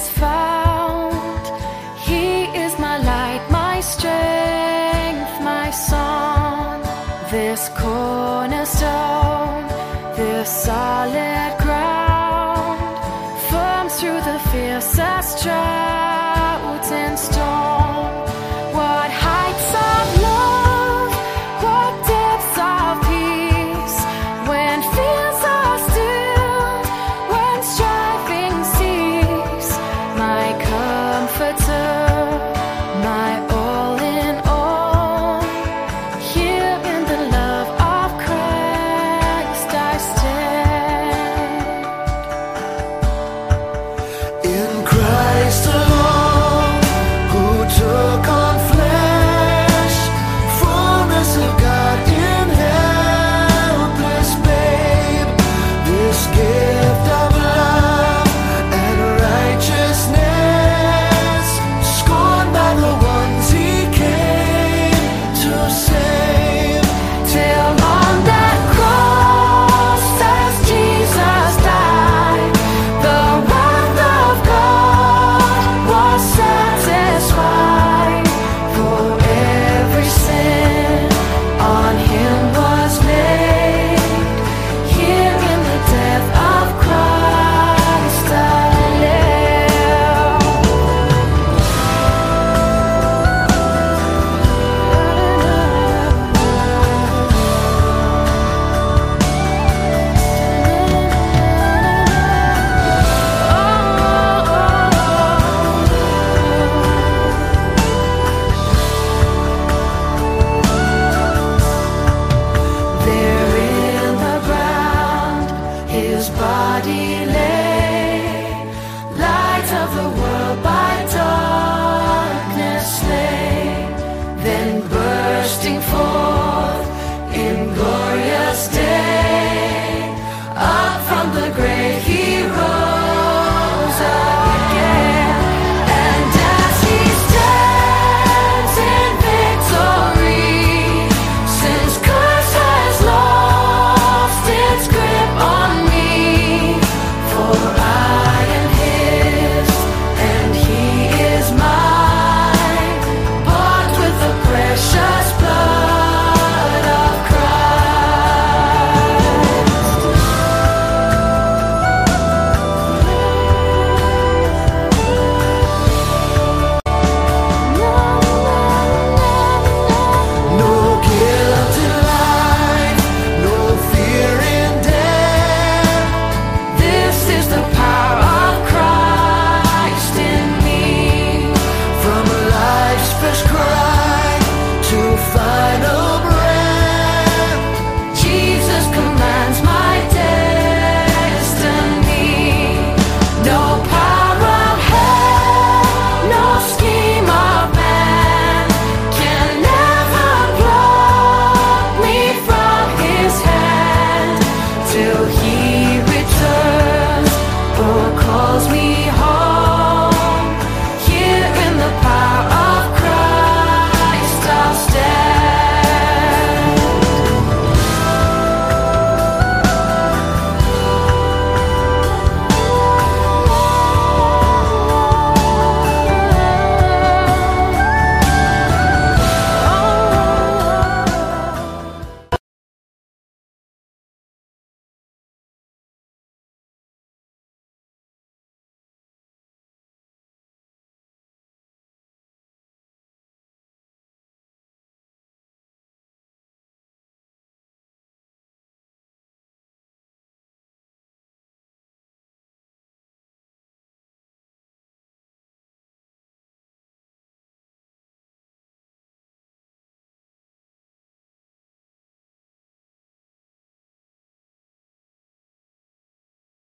is found. He is my light, my strength, my song. This cornerstone, this solid ground, firms through the fiercest trial.